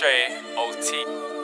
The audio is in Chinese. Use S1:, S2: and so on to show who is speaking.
S1: J OT.